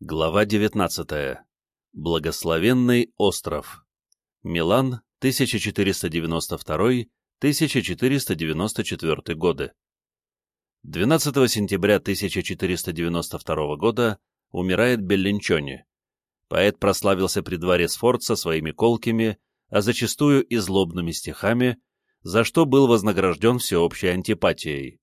Глава 19. Благословенный остров. Милан, 1492-1494 годы. 12 сентября 1492 года умирает Беллинчони. Поэт прославился при дворе Сфорца своими колкими, а зачастую и злобными стихами, за что был вознагражден всеобщей антипатией.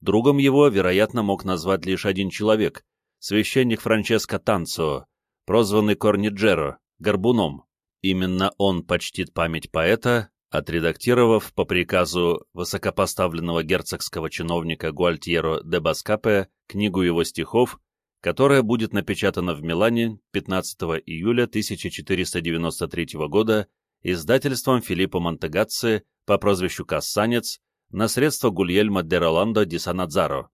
Другом его, вероятно, мог назвать лишь один человек, священник Франческо Танцо, прозванный Корниджеро, Горбуном. Именно он почтит память поэта, отредактировав по приказу высокопоставленного герцогского чиновника Гуальтьеро де Баскапе книгу его стихов, которая будет напечатана в Милане 15 июля 1493 года издательством Филиппо Монтегацци по прозвищу Кассанец на средства Гульельма де Роландо ди Санадзаро.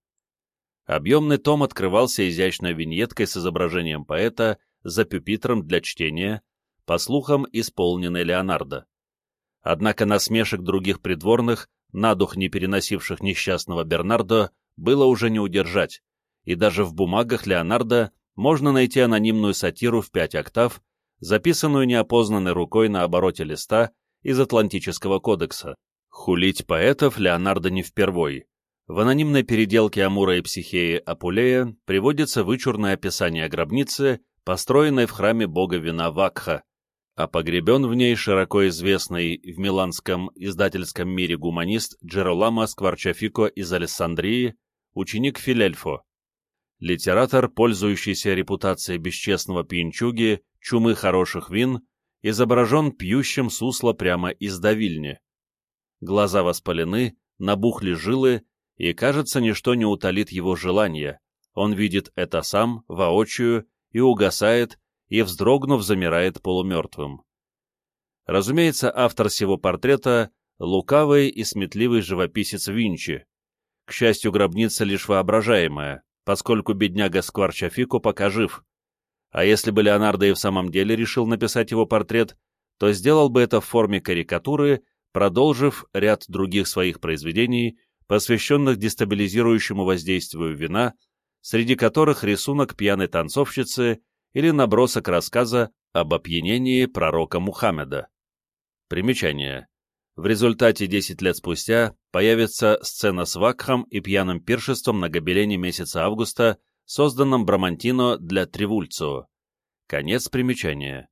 Объемный том открывался изящной виньеткой с изображением поэта за пюпитром для чтения, по слухам, исполненной Леонардо. Однако насмешек других придворных, на дух не переносивших несчастного Бернардо, было уже не удержать, и даже в бумагах Леонардо можно найти анонимную сатиру в пять октав, записанную неопознанной рукой на обороте листа из Атлантического кодекса. Хулить поэтов Леонардо не впервой. В анонимной переделке Амура и Психеи Апулея приводится вычурное описание гробницы, построенной в храме бога вина Вакха, а погребен в ней широко известный в миланском издательском мире гуманист Джероламо Скварчафико из Алессандрии, ученик Филельфо. Литератор, пользующийся репутацией бесчестного пьянчуги, чумы хороших вин, изображен пьющим сусло прямо из давильни. Глаза воспалены, набухли жилы, и, кажется, ничто не утолит его желания. Он видит это сам, воочию, и угасает, и, вздрогнув, замирает полумертвым. Разумеется, автор всего портрета — лукавый и сметливый живописец Винчи. К счастью, гробница лишь воображаемая, поскольку бедняга Скварчафико пока жив. А если бы Леонардо и в самом деле решил написать его портрет, то сделал бы это в форме карикатуры, продолжив ряд других своих произведений, посвященных дестабилизирующему воздействию вина, среди которых рисунок пьяной танцовщицы или набросок рассказа об опьянении пророка Мухаммеда. Примечание. В результате 10 лет спустя появится сцена с Вакхом и пьяным пиршеством на гобелене месяца августа, созданном Брамантино для Тривульцио. Конец примечания.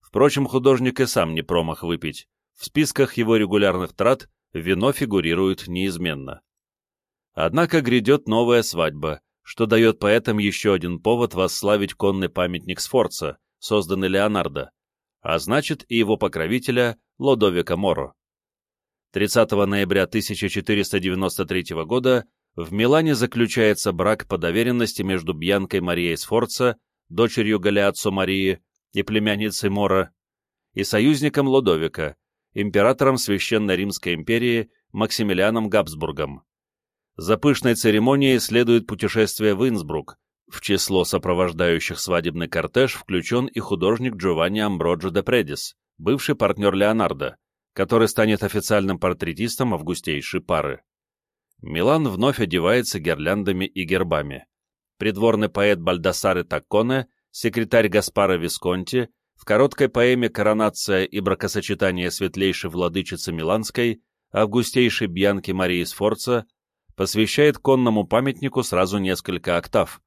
Впрочем, художник и сам не промах выпить. В списках его регулярных трат вино фигурирует неизменно. Однако грядет новая свадьба, что дает поэтам еще один повод восславить конный памятник Сфорца, созданный Леонардо, а значит и его покровителя Лодовика Моро. 30 ноября 1493 года в Милане заключается брак по доверенности между Бьянкой Марией Сфорца, дочерью Галиаццо Марии и племянницей Мора, и союзником Лодовика, императором Священной Римской империи Максимилианом Габсбургом. За пышной церемонией следует путешествие в Инсбрук. В число сопровождающих свадебный кортеж включен и художник Джованни Амброджо де Предис, бывший партнер Леонардо, который станет официальным портретистом августейшей пары. Милан вновь одевается гирляндами и гербами. Придворный поэт Бальдасаре Такконе, секретарь Гаспара Висконти, в короткой поэме «Коронация и бракосочетание светлейшей владычицы Миланской» августейшей Бьянки Марии Сфорца посвящает конному памятнику сразу несколько октав,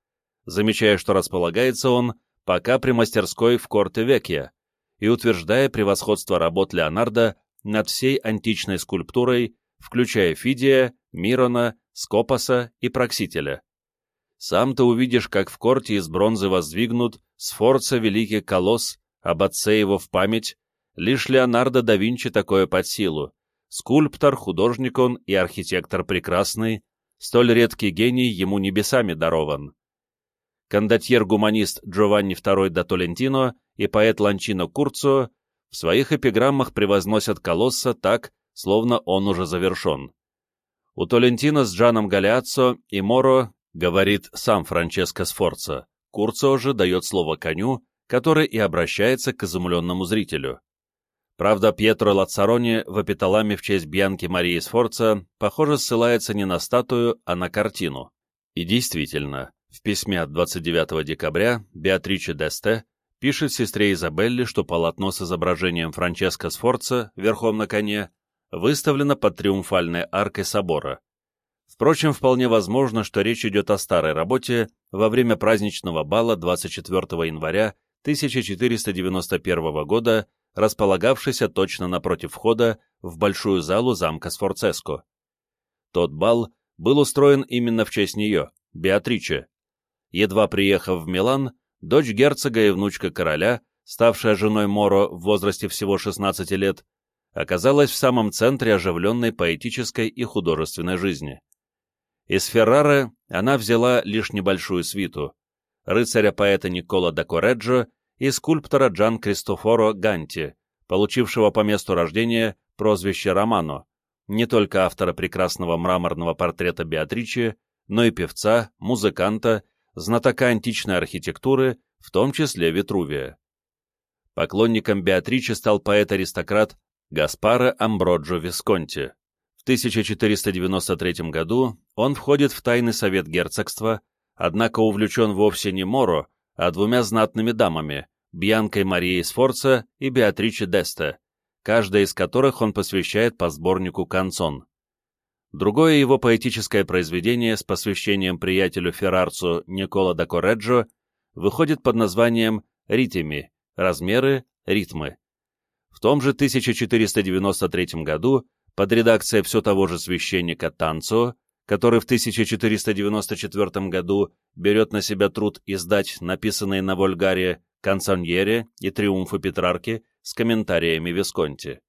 замечая, что располагается он пока при мастерской в Корте-Векья, и утверждая превосходство работ Леонардо над всей античной скульптурой, включая Фидия, Мирона, Скопоса и Проксителя. Сам ты увидишь, как в корте из бронзы воздвигнут Сфорца великий колосс об отце его в память, лишь Леонардо да Винчи такое под силу. Скульптор, художник он и архитектор прекрасный, столь редкий гений ему небесами дарован. Кондотьер-гуманист Джованни II да Толентино и поэт Ланчино Курцо в своих эпиграммах превозносят колосса так, словно он уже завершен. У Толентино с Джаном Галиаццо и Моро говорит сам Франческо Сфорца, Курцо же дает слово коню, который и обращается к изумленному зрителю. Правда, Пьетро Лацарони в эпиталаме в честь Бьянки Марии Сфорца, похоже, ссылается не на статую, а на картину. И действительно, В письме от 29 декабря Беатриче Десте пишет сестре Изабелле, что полотно с изображением Франческо Сфорца верхом на коне выставлено под триумфальной аркой собора. Впрочем, вполне возможно, что речь идет о старой работе во время праздничного бала 24 января 1491 года, располагавшейся точно напротив входа в большую залу замка Сфорцеско. Тот бал был устроен именно в честь нее, Беатриче. Едва приехав в Милан, дочь герцога и внучка короля, ставшая женой Моро в возрасте всего 16 лет, оказалась в самом центре оживленной поэтической и художественной жизни. Из Феррары она взяла лишь небольшую свиту — рыцаря-поэта Никола да Кореджо и скульптора Джан Кристофоро Ганти, получившего по месту рождения прозвище Романо, не только автора прекрасного мраморного портрета Беатричи, но и певца, музыканта, знатока античной архитектуры, в том числе Витрувия. Поклонником Беатричи стал поэт-аристократ Гаспаро Амброджо Висконти. 1493 году он входит в тайный совет герцогства, однако увлечен вовсе не Моро, а двумя знатными дамами, Бьянкой Марией Сфорца и Беатриче Десте, каждая из которых он посвящает по сборнику «Канцон». Другое его поэтическое произведение с посвящением приятелю Феррарцу Никола да Кореджо выходит под названием «Ритими» — размеры, ритмы. В том же 1493 году под редакцией все того же священника Танцо, который в 1494 году берет на себя труд издать написанные на Вольгаре «Консоньере» и «Триумфы Петрарки» с комментариями Висконти.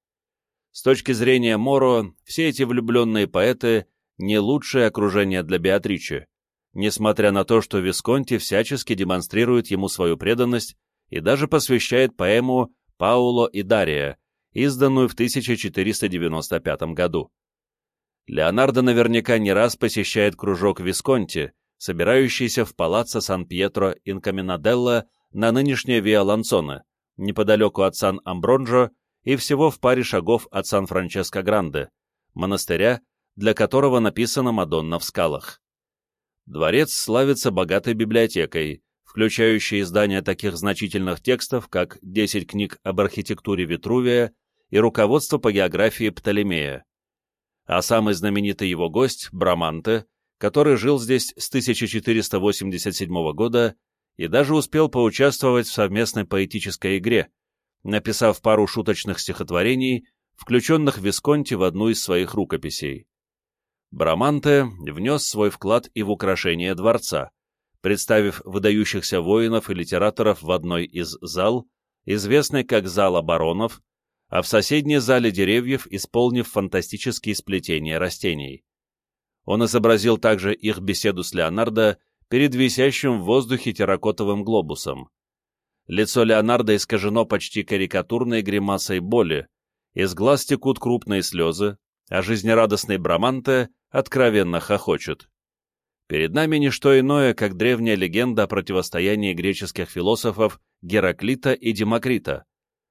С точки зрения Моро, все эти влюбленные поэты — не лучшее окружение для Беатричи, несмотря на то, что Висконти всячески демонстрирует ему свою преданность и даже посвящает поэму «Пауло и Дария», изданную в 1495 году. Леонардо наверняка не раз посещает кружок Висконти, собирающийся в палаццо Сан-Пьетро Инкаминаделла на нынешнее Виа Ланцоне, неподалеку от Сан-Амбронджо и всего в паре шагов от Сан-Франческо-Гранде, монастыря, для которого написана Мадонна в скалах. Дворец славится богатой библиотекой, включающей издание таких значительных текстов, как «10 книг об архитектуре Витрувия» и руководство по географии Птолемея. А самый знаменитый его гость, Браманте, который жил здесь с 1487 года и даже успел поучаствовать в совместной поэтической игре, написав пару шуточных стихотворений, включенных Висконти в одну из своих рукописей. Браманте внес свой вклад и в украшение дворца, представив выдающихся воинов и литераторов в одной из зал, известной как «Зала баронов», а в соседней зале деревьев исполнив фантастические сплетения растений. Он изобразил также их беседу с Леонардо перед висящим в воздухе терракотовым глобусом. Лицо Леонардо искажено почти карикатурной гримасой боли, из глаз текут крупные слезы, а жизнерадостный Браманте откровенно хохочет. Перед нами не что иное, как древняя легенда о противостоянии греческих философов Гераклита и Демокрита,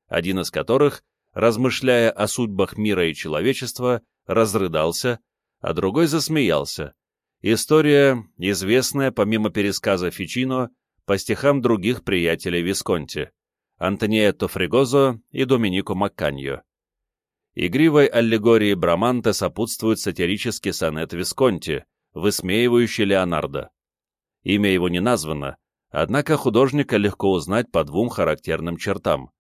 один из которых размышляя о судьбах мира и человечества, разрыдался, а другой засмеялся. История, известная, помимо пересказа Фичино, по стихам других приятелей Висконти, Антониетто Фригозо и Доминико Макканьо. Игривой аллегории Браманте сопутствует сатирический сонет Висконти, высмеивающий Леонардо. Имя его не названо, однако художника легко узнать по двум характерным чертам.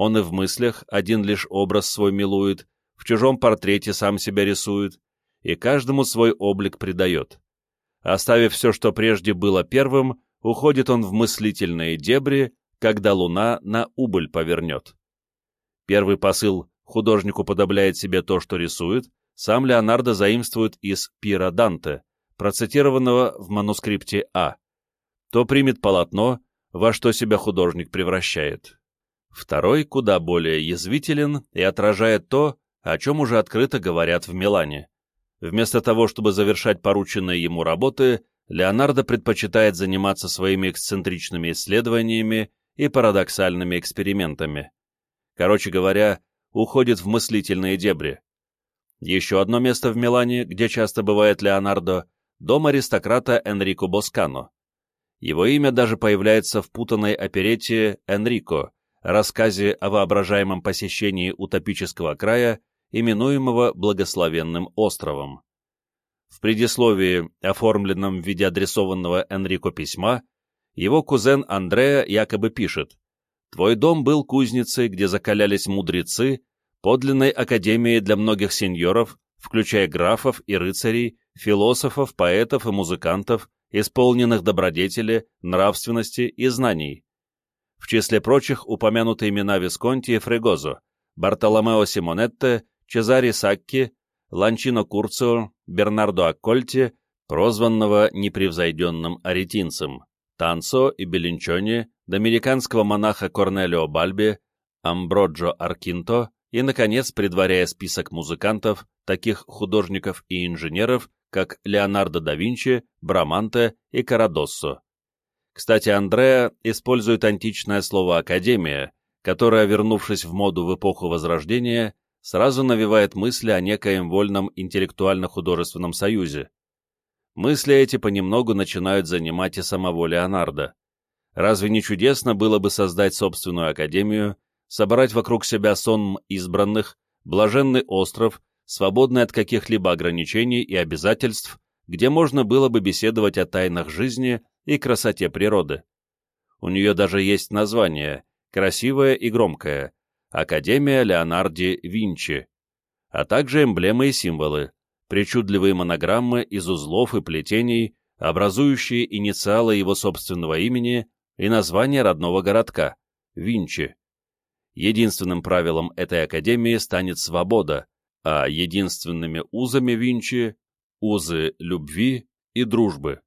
Он и в мыслях один лишь образ свой милует, в чужом портрете сам себя рисует, и каждому свой облик придает. Оставив все, что прежде было первым, уходит он в мыслительные дебри, когда луна на убыль повернет. Первый посыл художнику подобляет себе то, что рисует, сам Леонардо заимствует из Пира Данте, процитированного в манускрипте А. То примет полотно, во что себя художник превращает. Второй куда более язвителен и отражает то, о чем уже открыто говорят в Милане. Вместо того, чтобы завершать порученные ему работы, Леонардо предпочитает заниматься своими эксцентричными исследованиями и парадоксальными экспериментами. Короче говоря, уходит в мыслительные дебри. Еще одно место в Милане, где часто бывает Леонардо, дом аристократа Энрико Боскано. Его имя даже появляется в путанной оперете «Энрико», рассказе о воображаемом посещении утопического края, именуемого Благословенным островом. В предисловии, оформленном в виде адресованного Энрико письма, его кузен Андреа якобы пишет «Твой дом был кузницей, где закалялись мудрецы, подлинной академией для многих сеньоров, включая графов и рыцарей, философов, поэтов и музыкантов, исполненных добродетели, нравственности и знаний. В числе прочих упомянуты имена Висконти и Фрегозо, Бартоломео Симонетте, Чезари Сакки, Ланчино Курцио, Бернардо Аккольти, прозванного непревзойденным аретинцем, Танцо и Белинчони, доминиканского монаха Корнелио Бальби, Амброджо Аркинто и, наконец, предваряя список музыкантов, таких художников и инженеров, как Леонардо да Винчи, Браманте и Карадоссо. Кстати, Андреа использует античное слово «академия», которое, вернувшись в моду в эпоху Возрождения, сразу навевает мысли о некоем вольном интеллектуально-художественном союзе. Мысли эти понемногу начинают занимать и самого Леонардо. Разве не чудесно было бы создать собственную академию, собрать вокруг себя сон избранных, блаженный остров, свободный от каких-либо ограничений и обязательств, где можно было бы беседовать о тайнах жизни и красоте природы. У нее даже есть название, красивое и громкое – Академия Леонарди Винчи, а также эмблемы и символы, причудливые монограммы из узлов и плетений, образующие инициалы его собственного имени и название родного городка – Винчи. Единственным правилом этой академии станет свобода, а единственными узами Винчи – узы любви и дружбы.